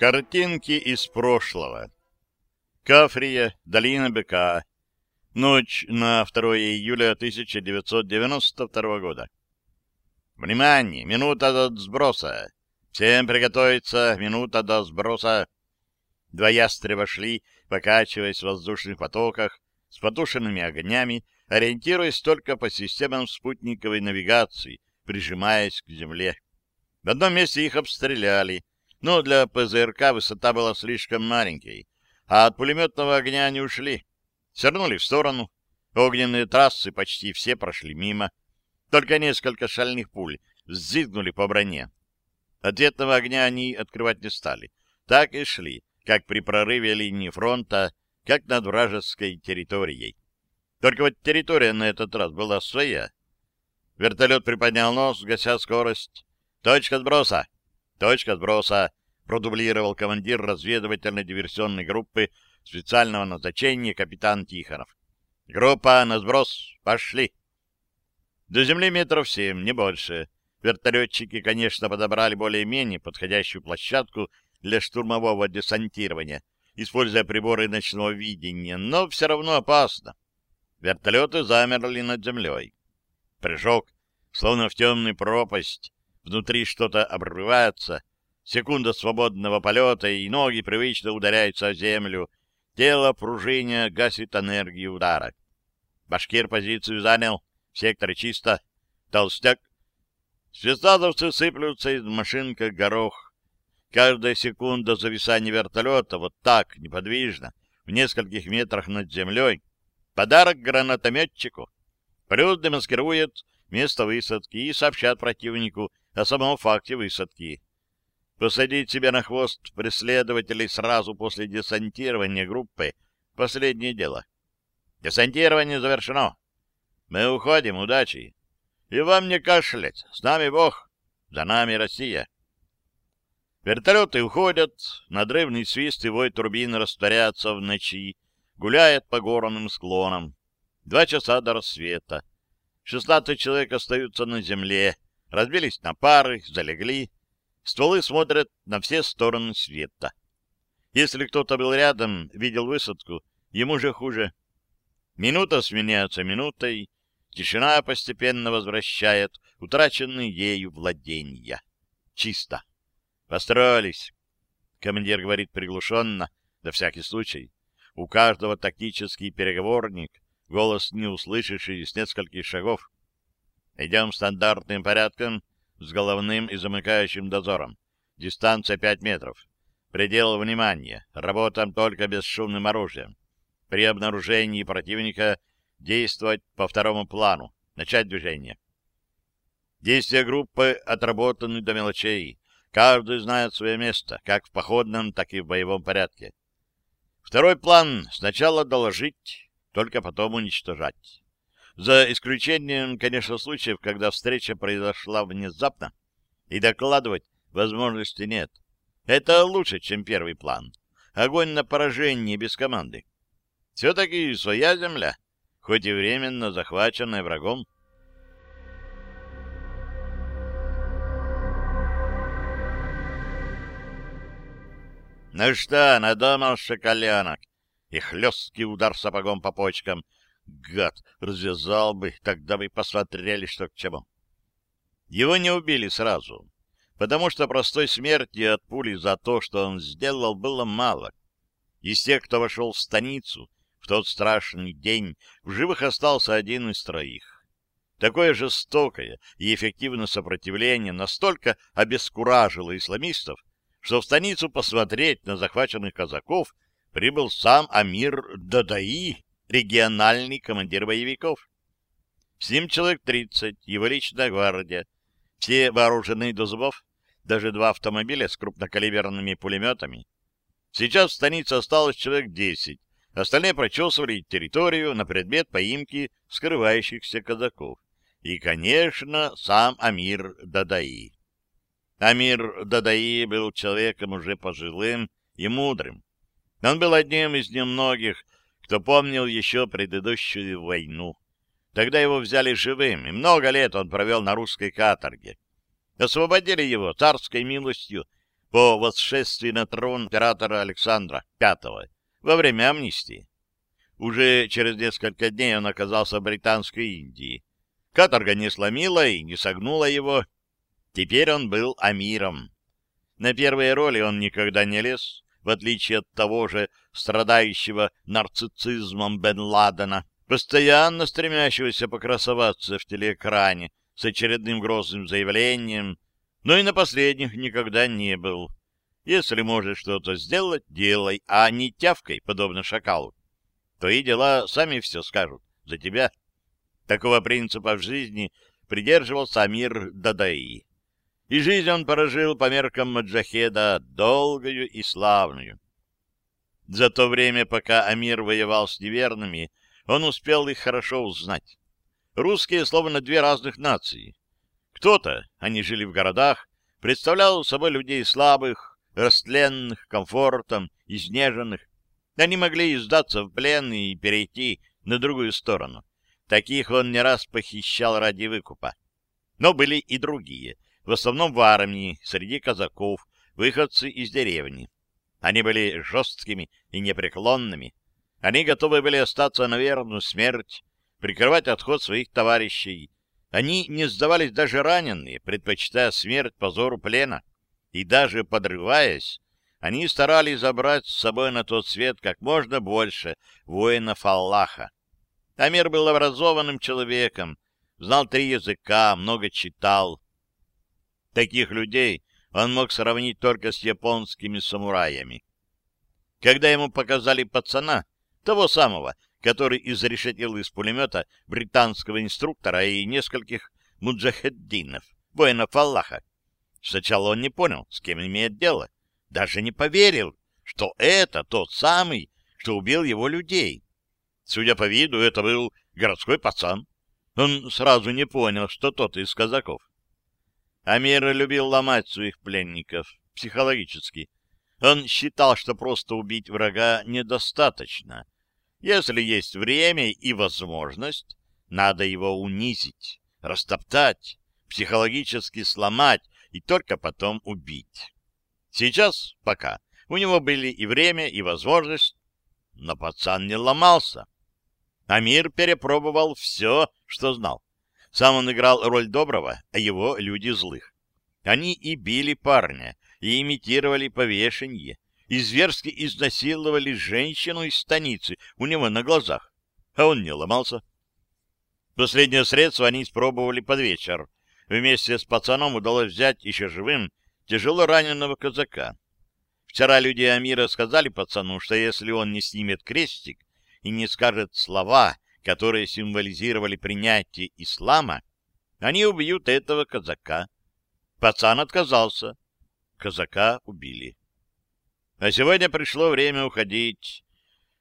Картинки из прошлого. Кафрия, долина быка. Ночь на 2 июля 1992 года. Внимание! Минута до сброса. Всем приготовиться. Минута до сброса. Два ястреба шли, покачиваясь в воздушных потоках, с потушенными огнями, ориентируясь только по системам спутниковой навигации, прижимаясь к земле. В одном месте их обстреляли, но для ПЗРК высота была слишком маленькой, а от пулеметного огня они ушли. Свернули в сторону. Огненные трассы почти все прошли мимо. Только несколько шальных пуль взвизгнули по броне. Ответного огня они открывать не стали. Так и шли, как при прорыве линии фронта, как над вражеской территорией. Только вот территория на этот раз была своя. Вертолет приподнял нос, гася скорость. «Точка сброса!» Точка сброса, продублировал командир разведывательно-диверсионной группы специального назначения капитан Тихонов. Группа на сброс. Пошли. До земли метров семь, не больше. Вертолетчики, конечно, подобрали более-менее подходящую площадку для штурмового десантирования, используя приборы ночного видения, но все равно опасно. Вертолеты замерли над землей. Прыжок, словно в темную пропасть, внутри что-то обрывается, секунда свободного полета, и ноги привычно ударяются о землю, тело пружиня гасит энергию удара. Башкир позицию занял, сектор чисто, толстяк. Спецназовцы сыплются из машин, как горох. Каждая секунда зависания вертолета вот так, неподвижно, в нескольких метрах над землей, подарок гранатометчику. Плюс демаскирует место высадки и сообщат противнику о самом факте высадки. Посадить себе на хвост преследователей сразу после десантирования группы — последнее дело. Десантирование завершено. Мы уходим, удачи. И вам не кашлять. С нами Бог, за нами Россия. Вертолеты уходят, надрывный свист и вой турбин растворяется в ночи, гуляет по горным склонам. Два часа до рассвета. Шестнадцать человек остаются на земле, разбились на пары, залегли. Стволы смотрят на все стороны света. Если кто-то был рядом, видел высадку, ему же хуже. Минута сменяется минутой, тишина постепенно возвращает утраченные ею владения. Чисто. Построились. Командир говорит приглушенно, на всякий случай. У каждого тактический переговорник, голос не услышишь из нескольких шагов. Идем стандартным порядком с головным и замыкающим дозором. Дистанция 5 метров. Предел внимания. Работаем только бесшумным оружием. При обнаружении противника действовать по второму плану. Начать движение. Действия группы отработаны до мелочей. Каждый знает свое место, как в походном, так и в боевом порядке. Второй план — сначала доложить, только потом уничтожать. За исключением, конечно, случаев, когда встреча произошла внезапно, и докладывать возможности нет. Это лучше, чем первый план. Огонь на поражение без команды. Все-таки своя земля, хоть и временно захваченная врагом. Ну что, надумал шоколенок? И хлесткий удар сапогом по почкам — Гад, развязал бы, тогда бы посмотрели, что к чему. Его не убили сразу, потому что простой смерти от пули за то, что он сделал, было мало. Из тех, кто вошел в станицу в тот страшный день, в живых остался один из троих. Такое жестокое и эффективное сопротивление настолько обескуражило исламистов, что в станицу посмотреть на захваченных казаков прибыл сам Амир Дадаи, региональный командир боевиков. С ним человек 30, его личная гвардия. Все вооружены до зубов, даже два автомобиля с крупнокалиберными пулеметами. Сейчас в станице осталось человек 10, остальные прочесывали территорию на предмет поимки скрывающихся казаков. И, конечно, сам Амир Дадаи. Амир Дадаи был человеком уже пожилым и мудрым. Он был одним из немногих, кто помнил еще предыдущую войну. Тогда его взяли живым, и много лет он провел на русской каторге. Освободили его царской милостью, по восшествии на трон императора Александра V во время амнистии. Уже через несколько дней он оказался в Британской Индии. Каторга не сломила и не согнула его. Теперь он был амиром. На первые роли он никогда не лез, в отличие от того же страдающего нарциссизмом Бен Ладена, постоянно стремящегося покрасоваться в телеэкране с очередным грозным заявлением, но и на последних никогда не был. Если можешь что-то сделать, делай, а не тявкой, подобно шакалу. Твои дела сами все скажут за тебя. Такого принципа в жизни придерживался Амир Дадаи. И жизнь он прожил по меркам Маджахеда долгую и славную. За то время, пока Амир воевал с неверными, он успел их хорошо узнать. Русские словно две разных нации. Кто-то, они жили в городах, представлял собой людей слабых, растленных, комфортом, изнеженных. Они могли издаться в плен и перейти на другую сторону. Таких он не раз похищал ради выкупа. Но были и другие, в основном в армии, среди казаков, выходцы из деревни. Они были жесткими и непреклонными. Они готовы были остаться на верную смерть, прикрывать отход своих товарищей. Они не сдавались даже раненые, предпочитая смерть позору плена. И даже подрываясь, они старались забрать с собой на тот свет как можно больше воинов Аллаха. Амир был образованным человеком, знал три языка, много читал. Таких людей он мог сравнить только с японскими самураями. Когда ему показали пацана, того самого, который изрешетил из пулемета британского инструктора и нескольких муджахеддинов, воинов Аллаха, сначала он не понял, с кем имеет дело, даже не поверил, что это тот самый, что убил его людей. Судя по виду, это был городской пацан. Он сразу не понял, что тот из казаков. Амир любил ломать своих пленников психологически. Он считал, что просто убить врага недостаточно. Если есть время и возможность, надо его унизить, растоптать, психологически сломать и только потом убить. Сейчас, пока, у него были и время, и возможность, но пацан не ломался. Амир перепробовал все, что знал. Сам он играл роль доброго, а его люди злых. Они и били парня, и имитировали повешенье, и зверски изнасиловали женщину из станицы у него на глазах, а он не ломался. Последнее средство они испробовали под вечер. Вместе с пацаном удалось взять еще живым тяжело раненого казака. Вчера люди Амира сказали пацану, что если он не снимет крестик, и не скажет слова, которые символизировали принятие ислама, они убьют этого казака. Пацан отказался. Казака убили. А сегодня пришло время уходить.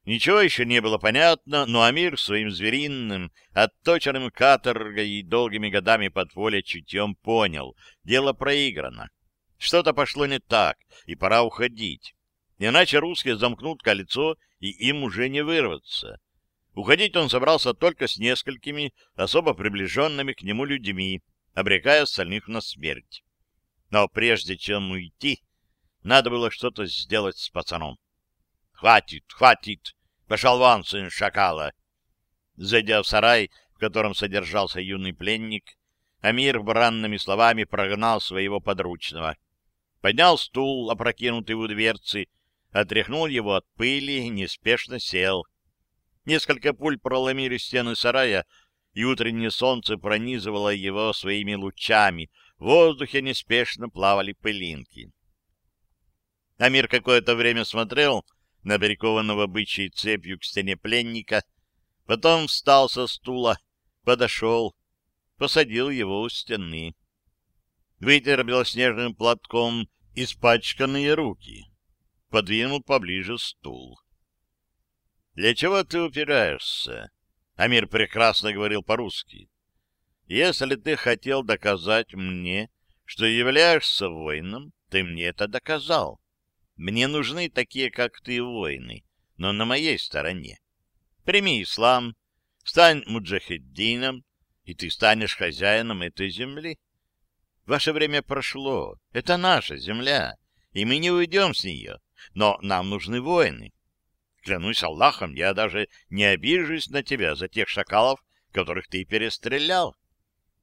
Ничего еще не было понятно, но Амир своим звериным, отточенным каторгой и долгими годами подполья чутьем понял — дело проиграно. Что-то пошло не так, и пора уходить. Иначе русские замкнут кольцо и им уже не вырваться. Уходить он собрался только с несколькими особо приближенными к нему людьми, обрекая остальных на смерть. Но прежде чем уйти, надо было что-то сделать с пацаном. «Хватит, хватит! Пошел вон, сын шакала!» Зайдя в сарай, в котором содержался юный пленник, Амир бранными словами прогнал своего подручного. Поднял стул, опрокинутый у дверцы, отряхнул его от пыли и неспешно сел. Несколько пуль проломили стены сарая, и утреннее солнце пронизывало его своими лучами. В воздухе неспешно плавали пылинки. Амир какое-то время смотрел на прикованного бычьей цепью к стене пленника, потом встал со стула, подошел, посадил его у стены. Вытер белоснежным платком испачканные руки подвинул поближе стул. «Для чего ты упираешься?» Амир прекрасно говорил по-русски. «Если ты хотел доказать мне, что являешься воином, ты мне это доказал. Мне нужны такие, как ты, воины, но на моей стороне. Прими ислам, стань муджахеддином, и ты станешь хозяином этой земли. Ваше время прошло, это наша земля, и мы не уйдем с нее. Но нам нужны воины. Клянусь Аллахом, я даже не обижусь на тебя за тех шакалов, которых ты перестрелял.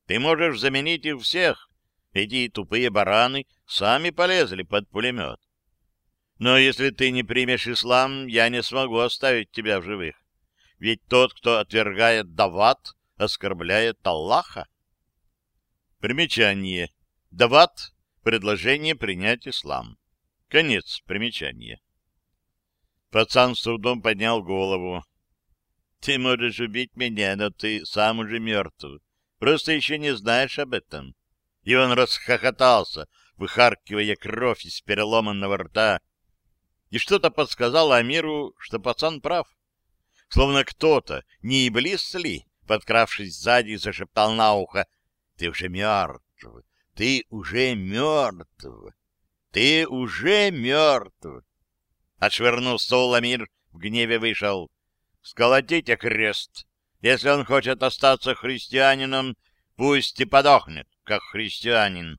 Ты можешь заменить их всех. Эти тупые бараны сами полезли под пулемет. Но если ты не примешь ислам, я не смогу оставить тебя в живых. Ведь тот, кто отвергает дават, оскорбляет Аллаха. Примечание. Дават — предложение принять ислам. Конец примечания. Пацан с трудом поднял голову. Ты можешь убить меня, но ты сам уже мертв. Просто еще не знаешь об этом. И он расхохотался, выхаркивая кровь из переломанного рта. И что-то подсказало Амиру, что пацан прав. Словно кто-то, не Иблис ли, подкравшись сзади, зашептал на ухо, «Ты уже мертв! Ты уже мертв! Ты уже мертв!» Отшвырнув стол, Амир в гневе вышел. «Сколотите крест! Если он хочет остаться христианином, пусть и подохнет, как христианин!»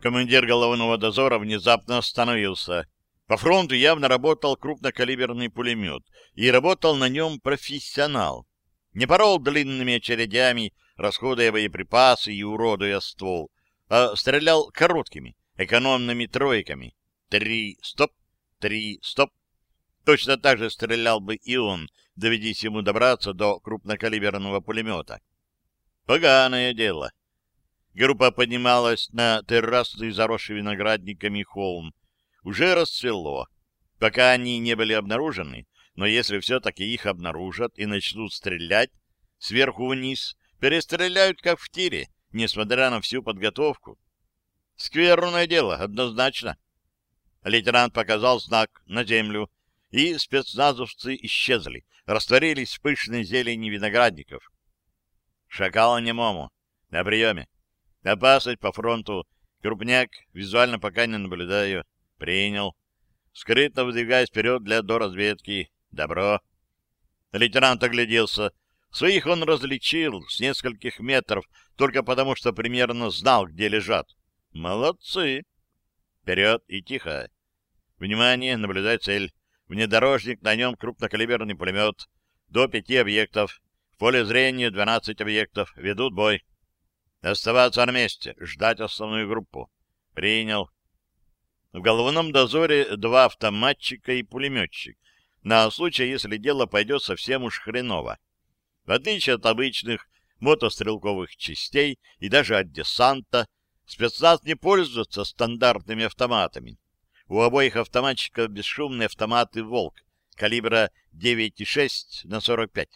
Командир головного дозора внезапно остановился. По фронту явно работал крупнокалиберный пулемет, и работал на нем профессионал. Не порол длинными очередями, расходуя боеприпасы и уродуя ствол, а стрелял короткими, экономными тройками. Три, стоп, три, стоп. Точно так же стрелял бы и он, доведись ему добраться до крупнокалиберного пулемета. Поганое дело. Группа поднималась на террасный заросший виноградниками холм. Уже расцвело. Пока они не были обнаружены, но если все-таки их обнаружат и начнут стрелять, сверху вниз, перестреляют как в тире, несмотря на всю подготовку. Скверное дело, однозначно. Лейтенант показал знак на землю, и спецназовцы исчезли, растворились в пышной зелени виноградников. Шакал немому. На приеме. Опасность по фронту. Крупняк. Визуально пока не наблюдаю. Принял. Скрытно выдвигаясь вперед для доразведки. Добро. Лейтенант огляделся. Своих он различил с нескольких метров, только потому что примерно знал, где лежат. Молодцы. Вперед и тихо. Внимание, наблюдай цель. Внедорожник, на нем крупнокалиберный пулемет. До пяти объектов. В поле зрения 12 объектов. Ведут бой. Оставаться на месте, ждать основную группу. Принял. В головном дозоре два автоматчика и пулеметчик. На случай, если дело пойдет совсем уж хреново. В отличие от обычных мотострелковых частей и даже от десанта, спецназ не пользуется стандартными автоматами. У обоих автоматчиков бесшумные автоматы «Волк» калибра 9,6 на 45.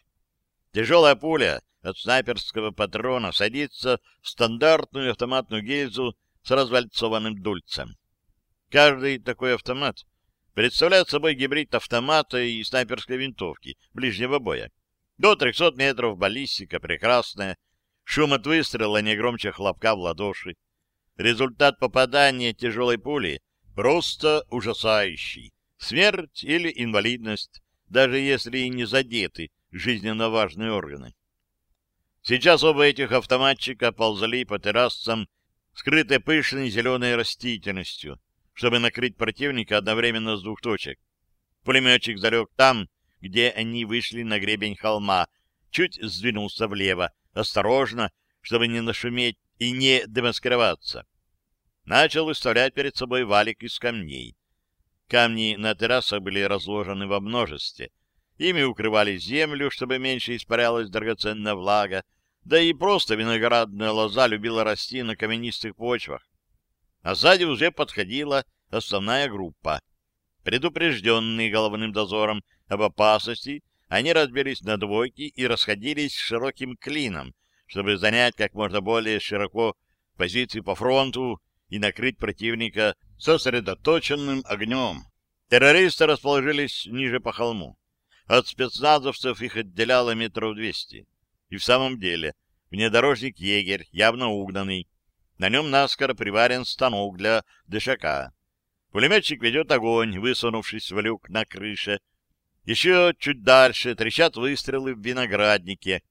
Тяжелая пуля от снайперского патрона садится в стандартную автоматную гильзу с развальцованным дульцем. Каждый такой автомат представляет собой гибрид автомата и снайперской винтовки ближнего боя. До 300 метров баллистика прекрасная, шум от выстрела не громче хлопка в ладоши. Результат попадания тяжелой пули просто ужасающий. Смерть или инвалидность, даже если и не задеты жизненно важные органы. Сейчас оба этих автоматчика ползали по террасам, скрытой пышной зеленой растительностью, чтобы накрыть противника одновременно с двух точек. Пулеметчик залег там, где они вышли на гребень холма, чуть сдвинулся влево, осторожно, чтобы не нашуметь и не демаскироваться. Начал выставлять перед собой валик из камней. Камни на террасах были разложены во множестве, Ими укрывали землю, чтобы меньше испарялась драгоценная влага, да и просто виноградная лоза любила расти на каменистых почвах. А сзади уже подходила основная группа. Предупрежденные головным дозором об опасности, они разбились на двойки и расходились широким клином, чтобы занять как можно более широко позиции по фронту и накрыть противника сосредоточенным огнем. Террористы расположились ниже по холму. От спецназовцев их отделяло метров двести. И в самом деле, внедорожник-егерь, явно угнанный. На нем наскоро приварен станок для дышака. Пулеметчик ведет огонь, высунувшись в люк на крыше. Еще чуть дальше трещат выстрелы в винограднике.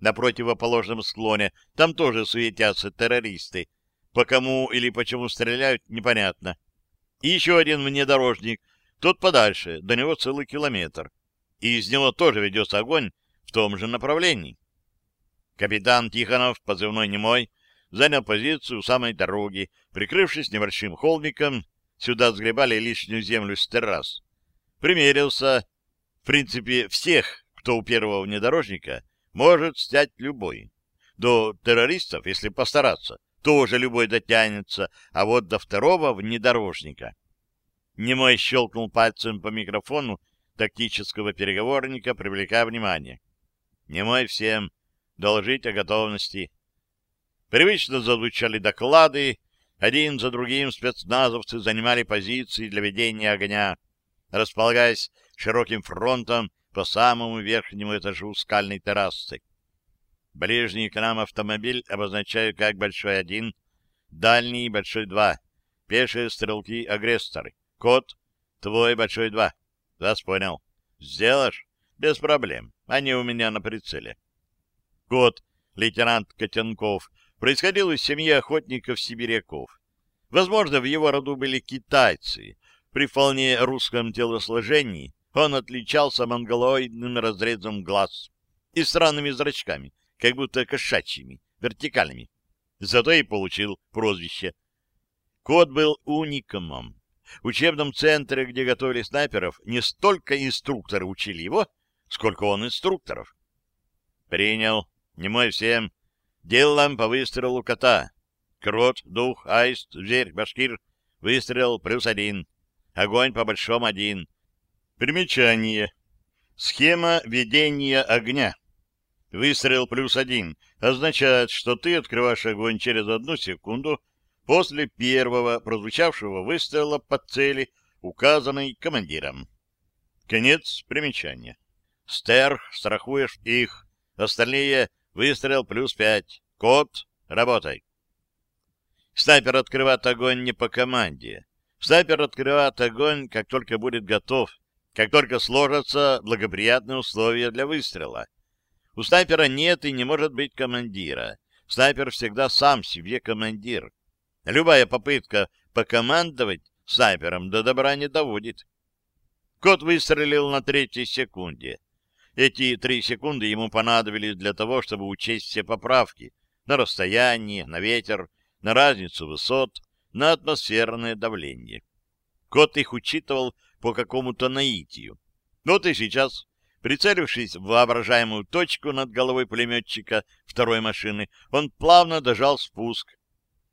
на противоположном склоне. Там тоже суетятся террористы. По кому или почему стреляют, непонятно. И еще один внедорожник, тот подальше, до него целый километр. И из него тоже ведется огонь в том же направлении. Капитан Тихонов, позывной немой, занял позицию у самой дороги, прикрывшись небольшим холмиком, сюда сгребали лишнюю землю с террас. Примерился. В принципе, всех, кто у первого внедорожника, может снять любой. До террористов, если постараться, тоже любой дотянется, а вот до второго внедорожника. Немой щелкнул пальцем по микрофону тактического переговорника, привлекая внимание. Немой всем доложить о готовности. Привычно зазвучали доклады, один за другим спецназовцы занимали позиции для ведения огня, располагаясь широким фронтом по самому верхнему этажу скальной террасы. Ближний к нам автомобиль обозначаю как большой один, дальний большой два, пешие стрелки-агрессоры. Код твой большой два. Вас понял. Сделаешь? Без проблем. Они у меня на прицеле. Кот, лейтенант Котенков, происходил из семьи охотников-сибиряков. Возможно, в его роду были китайцы. При вполне русском телосложении он отличался монголоидным разрезом глаз и странными зрачками, как будто кошачьими, вертикальными. Зато и получил прозвище. Кот был уникумом. В учебном центре, где готовили снайперов, не столько инструкторы учили его, сколько он инструкторов. Принял. Не мой всем. Делаем по выстрелу кота. Крот, дух, аист, зверь, башкир. Выстрел плюс один. Огонь по большому один. Примечание. Схема ведения огня. Выстрел плюс один означает, что ты открываешь огонь через одну секунду после первого прозвучавшего выстрела по цели, указанной командиром. Конец примечания. Стерх, страхуешь их. Остальные — выстрел плюс пять. Код, работай. Снайпер открывает огонь не по команде. Снайпер открывает огонь, как только будет готов, как только сложатся благоприятные условия для выстрела. У снайпера нет и не может быть командира. Снайпер всегда сам себе командир. Любая попытка покомандовать снайпером до добра не доводит. Кот выстрелил на третьей секунде. Эти три секунды ему понадобились для того, чтобы учесть все поправки на расстояние, на ветер, на разницу высот, на атмосферное давление. Кот их учитывал по какому-то наитию. Вот и сейчас, прицелившись в воображаемую точку над головой пулеметчика второй машины, он плавно дожал спуск.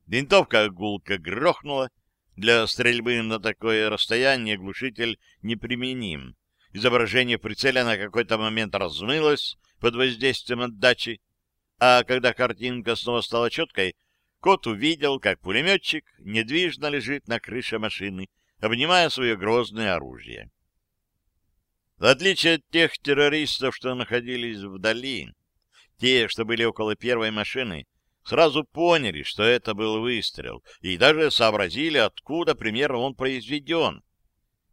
Винтовка гулко грохнула. Для стрельбы на такое расстояние глушитель неприменим. Изображение в прицеле на какой-то момент размылось под воздействием отдачи, а когда картинка снова стала четкой, кот увидел, как пулеметчик недвижно лежит на крыше машины, обнимая свое грозное оружие. В отличие от тех террористов, что находились вдали, те, что были около первой машины, сразу поняли, что это был выстрел, и даже сообразили, откуда примерно он произведен.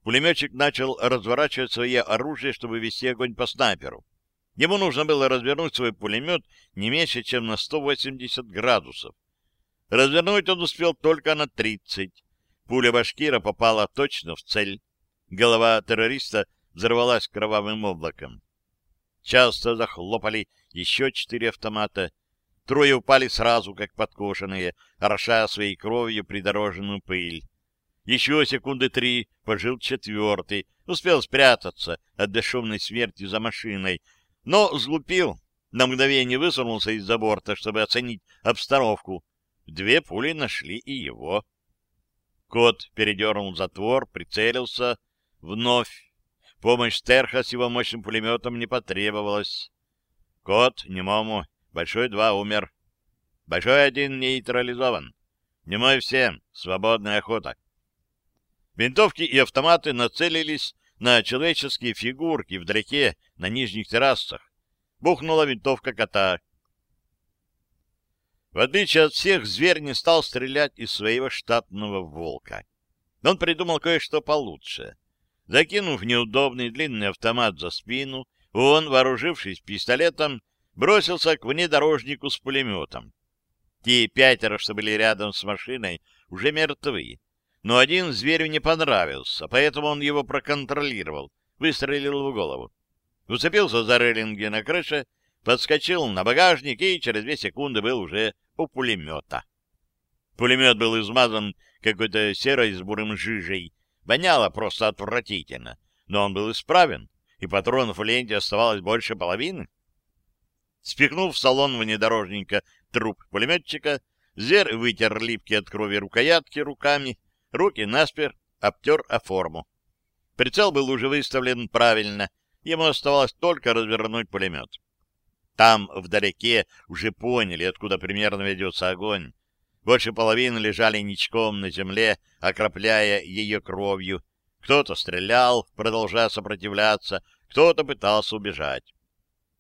Пулеметчик начал разворачивать свое оружие, чтобы вести огонь по снайперу. Ему нужно было развернуть свой пулемет не меньше, чем на 180 градусов. Развернуть он успел только на 30. Пуля башкира попала точно в цель. Голова террориста взорвалась кровавым облаком. Часто захлопали еще четыре автомата. Трое упали сразу, как подкошенные, орошая своей кровью придорожную пыль. Еще секунды три пожил четвертый, успел спрятаться от бесшумной смерти за машиной, но сглупил, на мгновение высунулся из-за борта, чтобы оценить обстановку. Две пули нашли и его. Кот передернул затвор, прицелился. Вновь. Помощь Стерха с его мощным пулеметом не потребовалась. Кот немому. Большой два умер. Большой один нейтрализован. Немой всем. Свободная охота. Винтовки и автоматы нацелились на человеческие фигурки вдалеке на нижних террасах. Бухнула винтовка кота. В отличие от всех, зверь не стал стрелять из своего штатного волка. Он придумал кое-что получше. Закинув неудобный длинный автомат за спину, он, вооружившись пистолетом, бросился к внедорожнику с пулеметом. Те пятеро, что были рядом с машиной, уже мертвы. Но один зверю не понравился, поэтому он его проконтролировал, выстрелил в голову. Уцепился за рейлинги на крыше, подскочил на багажник и через две секунды был уже у пулемета. Пулемет был измазан какой-то серой с бурым жижей, воняло просто отвратительно, но он был исправен, и патронов в ленте оставалось больше половины. Спихнув в салон внедорожника труп пулеметчика, зверь вытер липкие от крови рукоятки руками, руки наспер, обтер о форму. Прицел был уже выставлен правильно, ему оставалось только развернуть пулемет. Там, вдалеке, уже поняли, откуда примерно ведется огонь. Больше половины лежали ничком на земле, окропляя ее кровью. Кто-то стрелял, продолжая сопротивляться, кто-то пытался убежать.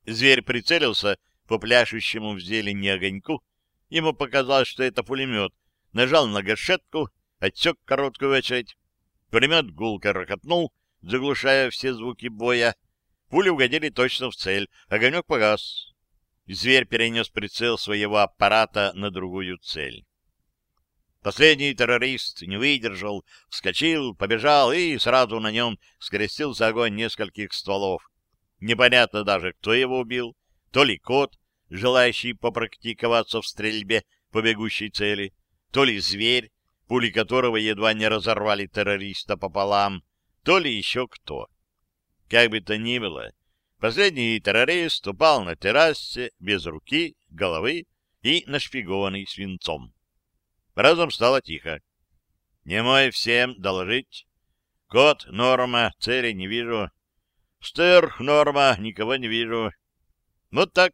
Зверь прицелился по пляшущему в зелени огоньку. Ему показалось, что это пулемет. Нажал на гашетку, отсек короткую очередь. Пулемет гулко рокотнул, заглушая все звуки боя. Пули угодили точно в цель. Огонек погас. Зверь перенес прицел своего аппарата на другую цель. Последний террорист не выдержал, вскочил, побежал и сразу на нем скрестился огонь нескольких стволов. Непонятно даже, кто его убил, то ли кот, желающий попрактиковаться в стрельбе по бегущей цели, то ли зверь, пули которого едва не разорвали террориста пополам, то ли еще кто. Как бы то ни было, последний террорист упал на террасе без руки, головы и нашпигованный свинцом. Разом стало тихо. Не мой всем доложить. Кот, норма, цели не вижу. Стер, норма, никого не вижу. Вот так.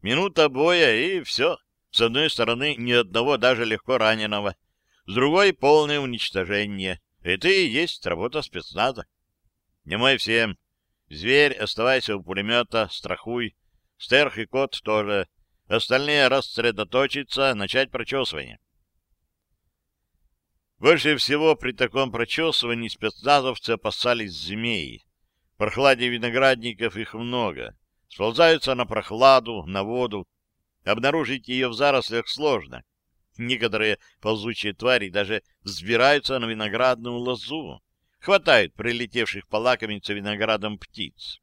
Минута боя, и все. С одной стороны, ни одного даже легко раненого. С другой — полное уничтожение. Это и есть работа спецназа. Не мой всем. Зверь, оставайся у пулемета, страхуй. Стерх и кот тоже. Остальные рассредоточиться, начать прочесывание. Больше всего при таком прочесывании спецназовцы опасались змей. В прохладе виноградников их много. Сползаются на прохладу, на воду. Обнаружить ее в зарослях сложно. Некоторые ползучие твари даже взбираются на виноградную лозу. Хватают прилетевших полакомиться виноградом птиц.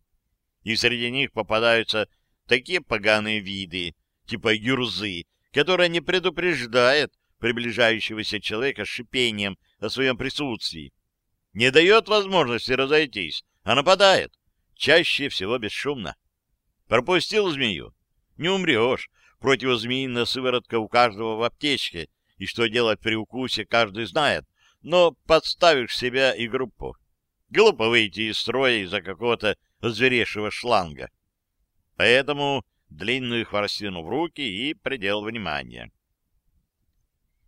И среди них попадаются такие поганые виды, типа юрзы, которые не предупреждают приближающегося человека шипением о своем присутствии. Не дает возможности разойтись, а нападает, чаще всего бесшумно. Пропустил змею? Не умрешь. Противозмеиная сыворотка у каждого в аптечке, и что делать при укусе каждый знает, но подставишь себя и группу. Глупо выйти из строя из-за какого-то озверевшего шланга. Поэтому длинную хворостину в руки и предел внимания.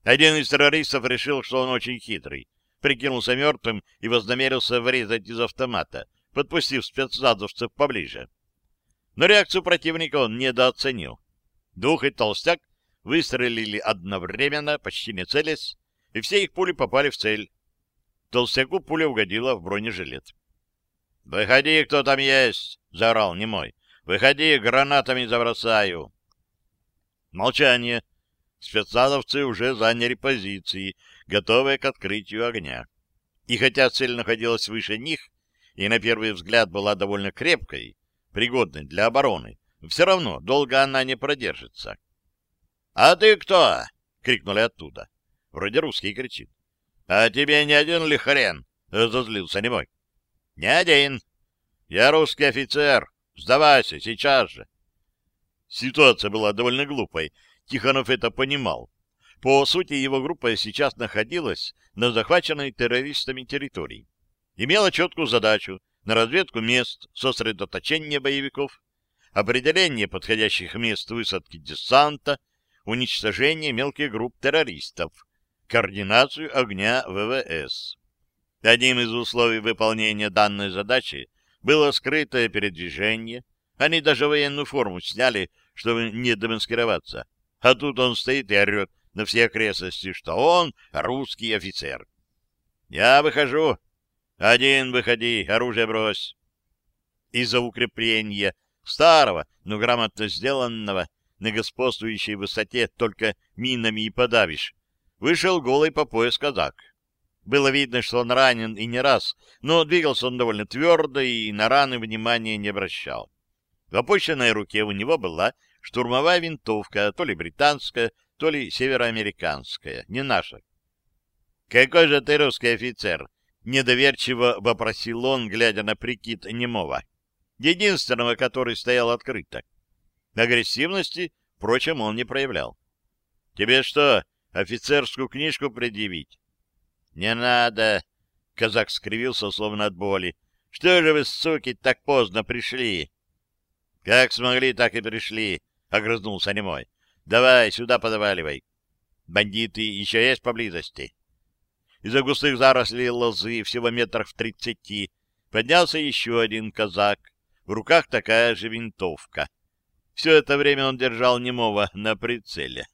Один из террористов решил, что он очень хитрый, прикинулся мертвым и вознамерился врезать из автомата, подпустив спецназовцев поближе. Но реакцию противника он недооценил. Дух и толстяк выстрелили одновременно, почти не целясь, и все их пули попали в цель. Толстяку пуля угодила в бронежилет. — Выходи, кто там есть! — заорал немой. — Выходи, гранатами забросаю! Молчание. Спецназовцы уже заняли позиции, готовые к открытию огня. И хотя цель находилась выше них, и на первый взгляд была довольно крепкой, пригодной для обороны, все равно долго она не продержится. — А ты кто? — крикнули оттуда. Вроде русский кричит. — А тебе не один ли хрен? — разозлился немой. — Не один. Я русский офицер. Сдавайся, сейчас же. Ситуация была довольно глупой, Тихонов это понимал. По сути, его группа сейчас находилась на захваченной террористами территории. Имела четкую задачу на разведку мест сосредоточения боевиков, определение подходящих мест высадки десанта, уничтожение мелких групп террористов, координацию огня ВВС. Одним из условий выполнения данной задачи было скрытое передвижение. Они даже военную форму сняли, чтобы не демаскироваться. А тут он стоит и орет на все окрестности, что он русский офицер. Я выхожу. Один выходи, оружие брось. Из-за укрепления старого, но грамотно сделанного, на господствующей высоте только минами и подавишь, вышел голый по пояс казак. Было видно, что он ранен и не раз, но двигался он довольно твердо и на раны внимания не обращал. В опущенной руке у него была штурмовая винтовка, то ли британская, то ли североамериканская, не наша. «Какой же ты русский офицер?» — недоверчиво вопросил он, глядя на прикид немого, единственного, который стоял открыто. Агрессивности, впрочем, он не проявлял. «Тебе что, офицерскую книжку предъявить?» «Не надо!» — казак скривился, словно от боли. «Что же вы, суки, так поздно пришли?» «Как смогли, так и пришли», — огрызнулся немой. «Давай, сюда подаваливай. Бандиты еще есть поблизости?» Из-за густых зарослей лозы всего метров в тридцати поднялся еще один казак. В руках такая же винтовка. Все это время он держал немого на прицеле.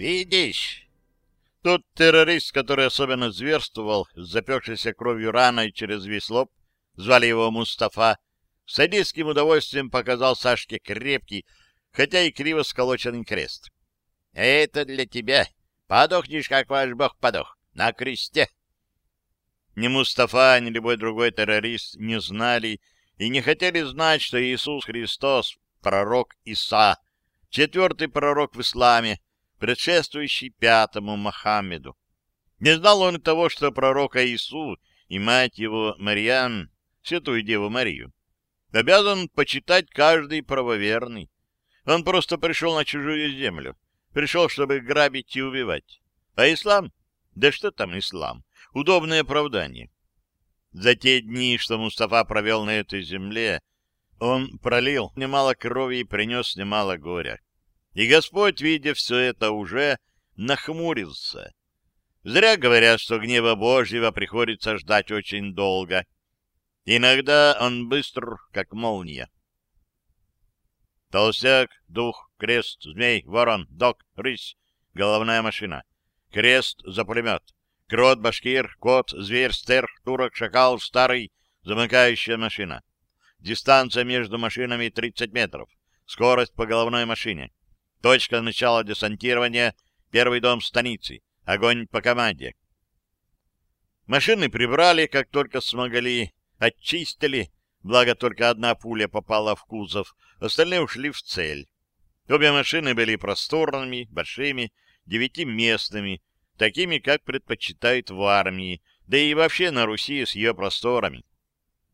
«Видишь?» Тот террорист, который особенно зверствовал, запекшийся кровью раной через весь лоб, звали его Мустафа, с садистским удовольствием показал Сашке крепкий, хотя и криво сколоченный крест. — Это для тебя. Подохнешь, как ваш бог подох, на кресте. Ни Мустафа, ни любой другой террорист не знали и не хотели знать, что Иисус Христос — пророк Иса, четвертый пророк в исламе, предшествующий пятому Мохаммеду. Не знал он того, что пророка Иису и мать его Марьям, святую Деву Марию, обязан почитать каждый правоверный. Он просто пришел на чужую землю, пришел, чтобы грабить и убивать. А ислам? Да что там ислам? Удобное оправдание. За те дни, что Мустафа провел на этой земле, он пролил немало крови и принес немало горя. И Господь, видя все это, уже нахмурился. Зря говорят, что гнева Божьего приходится ждать очень долго. Иногда он быстр, как молния. Толстяк, дух, крест, змей, ворон, док, рысь, головная машина. Крест за пулемет. Крот, башкир, кот, зверь, стер, турок, шакал, старый, замыкающая машина. Дистанция между машинами 30 метров. Скорость по головной машине. Точка начала десантирования. Первый дом станицы. Огонь по команде. Машины прибрали, как только смогли. Очистили. Благо, только одна пуля попала в кузов. Остальные ушли в цель. Обе машины были просторными, большими, девятиместными, такими, как предпочитают в армии, да и вообще на Руси с ее просторами.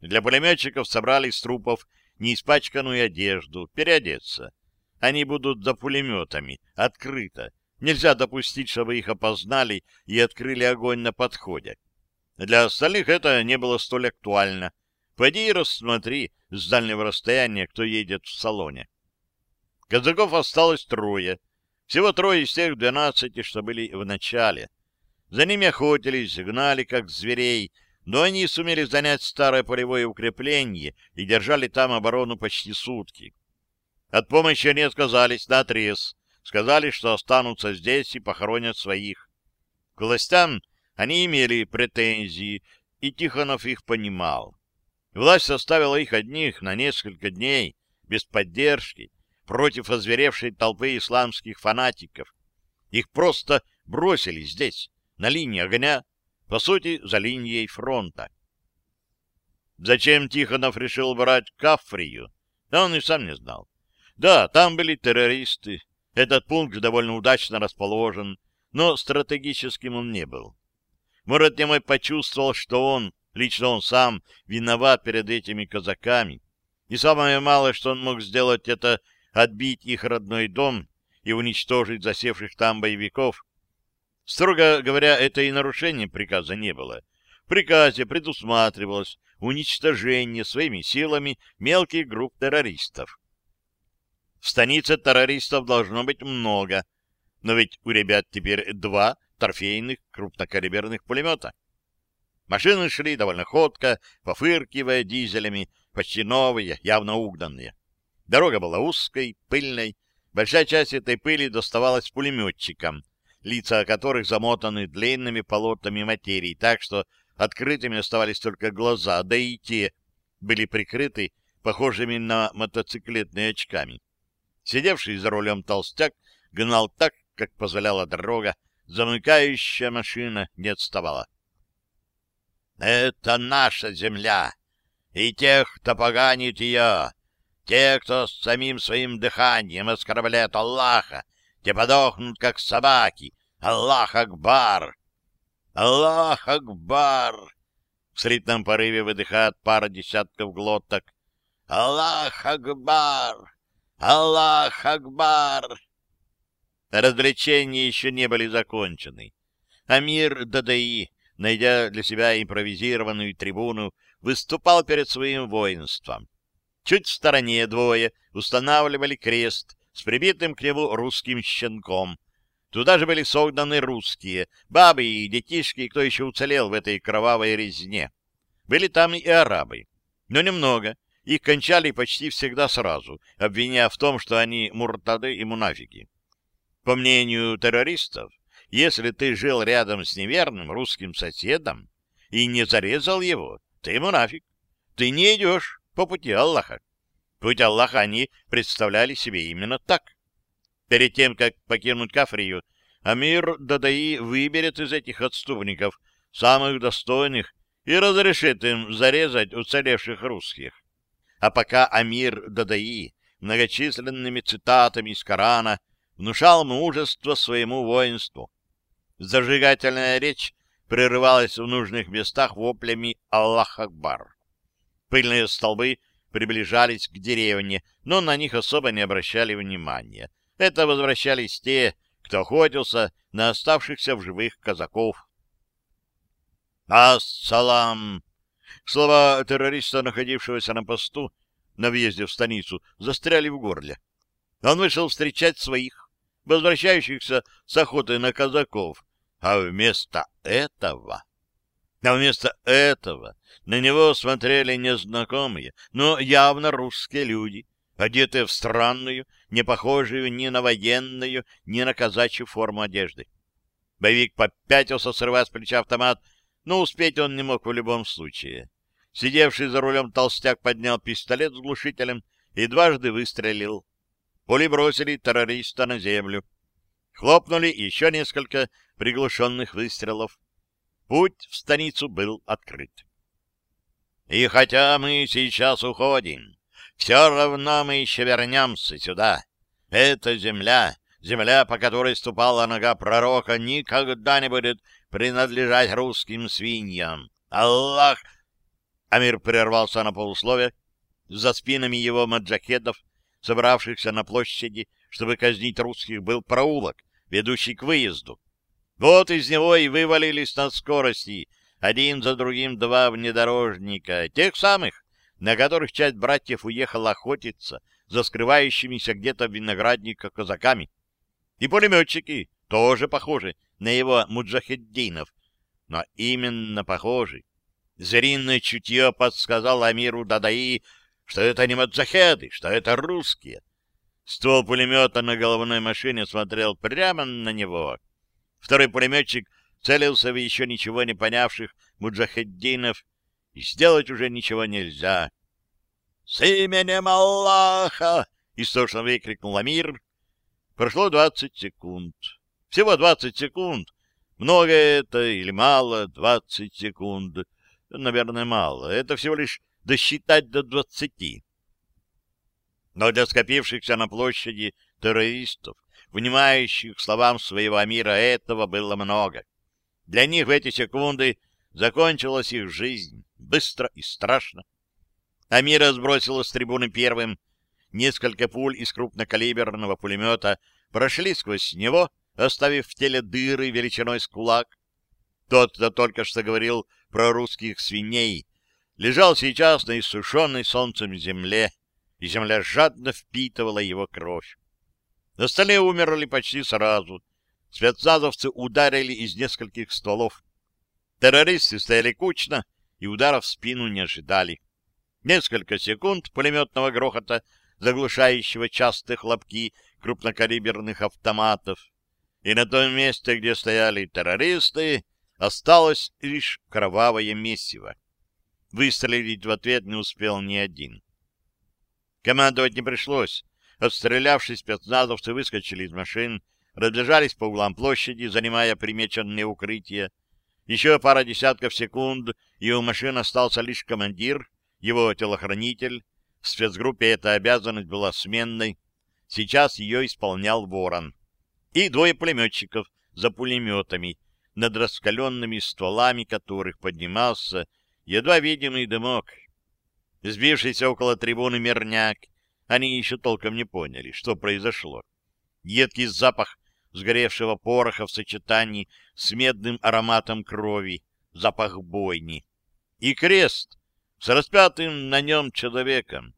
Для пулеметчиков собрали из трупов неиспачканную одежду, переодеться. Они будут за пулеметами, открыто. Нельзя допустить, чтобы их опознали и открыли огонь на подходе. Для остальных это не было столь актуально. Пойди и рассмотри с дальнего расстояния, кто едет в салоне. Казаков осталось трое. Всего трое из тех двенадцати, что были в начале. За ними охотились, гнали, как зверей, но они сумели занять старое полевое укрепление и держали там оборону почти сутки. От помощи они отказались наотрез, сказали, что останутся здесь и похоронят своих. К властям они имели претензии, и Тихонов их понимал. Власть оставила их одних на несколько дней, без поддержки, против озверевшей толпы исламских фанатиков. Их просто бросили здесь, на линии огня, по сути, за линией фронта. Зачем Тихонов решил брать Кафрию, он и сам не знал. Да, там были террористы. Этот пункт довольно удачно расположен, но стратегическим он не был. Может, Немой почувствовал, что он, лично он сам, виноват перед этими казаками. И самое малое, что он мог сделать, это отбить их родной дом и уничтожить засевших там боевиков. Строго говоря, это и нарушение приказа не было. В приказе предусматривалось уничтожение своими силами мелких групп террористов. В станице террористов должно быть много, но ведь у ребят теперь два торфейных крупнокалиберных пулемета. Машины шли довольно ходко, пофыркивая дизелями, почти новые, явно угнанные. Дорога была узкой, пыльной. Большая часть этой пыли доставалась пулеметчикам. лица которых замотаны длинными полотнами материи, так что открытыми оставались только глаза, да и те были прикрыты похожими на мотоциклетные очками. Сидевший за рулем толстяк гнал так, как позволяла дорога, замыкающая машина не отставала. «Это наша земля, и тех, кто поганит ее, те, кто с самим своим дыханием оскорбляет Аллаха, те подохнут, как собаки. Аллах Акбар! Аллах Акбар! В слитном порыве выдыхает пара десятков глоток. Аллах Акбар! Аллах Акбар! Развлечения еще не были закончены. Амир Дадаи, найдя для себя импровизированную трибуну, выступал перед своим воинством. Чуть в стороне двое устанавливали крест с прибитым к нему русским щенком. Туда же были согнаны русские, бабы и детишки, кто еще уцелел в этой кровавой резне. Были там и арабы, но немного. Их кончали почти всегда сразу, обвиняя в том, что они муртады и мунафики. По мнению террористов, если ты жил рядом с неверным русским соседом и не зарезал его, ты мунафик. Ты не идешь по пути Аллаха. Путь Аллаха они представляли себе именно так. Перед тем, как покинуть Кафрию, Амир Дадаи выберет из этих отступников самых достойных и разрешит им зарезать уцелевших русских. А пока Амир Дадаи многочисленными цитатами из Корана внушал мужество своему воинству. Зажигательная речь прерывалась в нужных местах воплями «Аллах Акбар». Пыльные столбы приближались к деревне, но на них особо не обращали внимания. Это возвращались те, кто охотился на оставшихся в живых казаков. «Ассалам!» Слова террориста, находившегося на посту на въезде в станицу, застряли в горле. Он вышел встречать своих, возвращающихся с охоты на казаков, а вместо этого... А вместо этого на него смотрели незнакомые, но явно русские люди, одетые в странную, не похожую ни на военную, ни на казачью форму одежды. Боевик попятился, срывая с плеча автомат, но успеть он не мог в любом случае. Сидевший за рулем толстяк поднял пистолет с глушителем и дважды выстрелил. Пули бросили террориста на землю. Хлопнули еще несколько приглушенных выстрелов. Путь в станицу был открыт. И хотя мы сейчас уходим, все равно мы еще вернемся сюда. Эта земля, земля, по которой ступала нога пророка, никогда не будет принадлежать русским свиньям. Аллах! Амир прервался на полусловие. За спинами его маджахедов, собравшихся на площади, чтобы казнить русских, был проулок, ведущий к выезду. Вот из него и вывалились на скорости один за другим два внедорожника, тех самых, на которых часть братьев уехала охотиться за скрывающимися где-то в виноградниках казаками. И пулеметчики тоже похожи на его муджахеддинов, но именно похожи. Зринное чутье подсказало Амиру Дадаи, что это не маджахеды, что это русские. Ствол пулемета на головной машине смотрел прямо на него. Второй пулеметчик целился в еще ничего не понявших муджахеддинов, и сделать уже ничего нельзя. — С именем Аллаха! — истошно выкрикнул Амир. Прошло двадцать секунд. Всего двадцать секунд. Много это или мало? Двадцать секунд. Наверное, мало. Это всего лишь досчитать до двадцати. Но для скопившихся на площади террористов внимающих словам своего мира, этого было много. Для них в эти секунды закончилась их жизнь, быстро и страшно. Амира сбросила с трибуны первым. Несколько пуль из крупнокалиберного пулемета прошли сквозь него, оставив в теле дыры величиной с кулак. Тот, кто только что говорил про русских свиней, лежал сейчас на иссушенной солнцем земле, и земля жадно впитывала его кровь. Остальные умерли почти сразу. Спецназовцы ударили из нескольких стволов. Террористы стояли кучно и ударов в спину не ожидали. Несколько секунд пулеметного грохота, заглушающего частые хлопки крупнокалиберных автоматов. И на том месте, где стояли террористы, осталось лишь кровавое месиво. Выстрелить в ответ не успел ни один. Командовать не пришлось. Отстрелявшись, спецназовцы выскочили из машин, разбежались по углам площади, занимая примеченные укрытия. Еще пара десятков секунд, и у машин остался лишь командир, его телохранитель. В спецгруппе эта обязанность была сменной. Сейчас ее исполнял Ворон. И двое пулеметчиков за пулеметами, над раскаленными стволами которых поднимался едва видимый дымок. Сбившийся около трибуны мирняк, они еще толком не поняли, что произошло. Едкий запах сгоревшего пороха в сочетании с медным ароматом крови, запах бойни. И крест с распятым на нем человеком.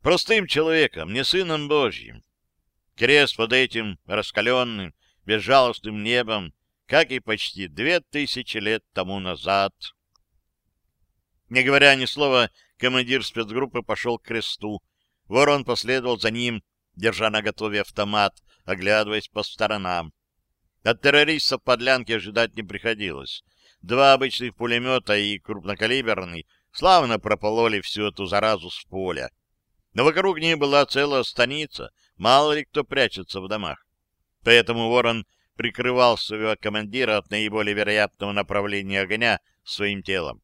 Простым человеком, не сыном Божьим. Крест под этим раскаленным, безжалостным небом, как и почти две тысячи лет тому назад. Не говоря ни слова, командир спецгруппы пошел к кресту. Ворон последовал за ним, держа на готове автомат, оглядываясь по сторонам. От террористов подлянки ожидать не приходилось. Два обычных пулемета и крупнокалиберный славно пропололи всю эту заразу с поля. Но вокруг них была целая станица, мало ли кто прячется в домах. Поэтому Ворон прикрывал своего командира от наиболее вероятного направления огня своим телом.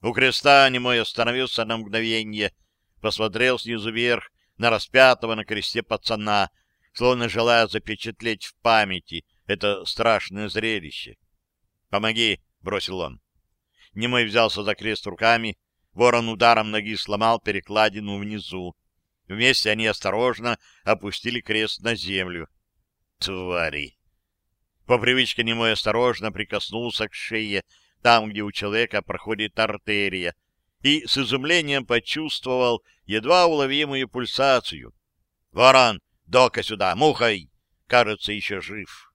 У креста немой остановился на мгновение, посмотрел снизу вверх на распятого на кресте пацана, словно желая запечатлеть в памяти это страшное зрелище. «Помоги!» — бросил он. Немой взялся за крест руками, ворон ударом ноги сломал перекладину внизу. Вместе они осторожно опустили крест на землю. Твари! По привычке немой осторожно прикоснулся к шее, там, где у человека проходит артерия, и с изумлением почувствовал едва уловимую пульсацию. «Ворон, дока сюда, мухой!» Кажется, еще жив.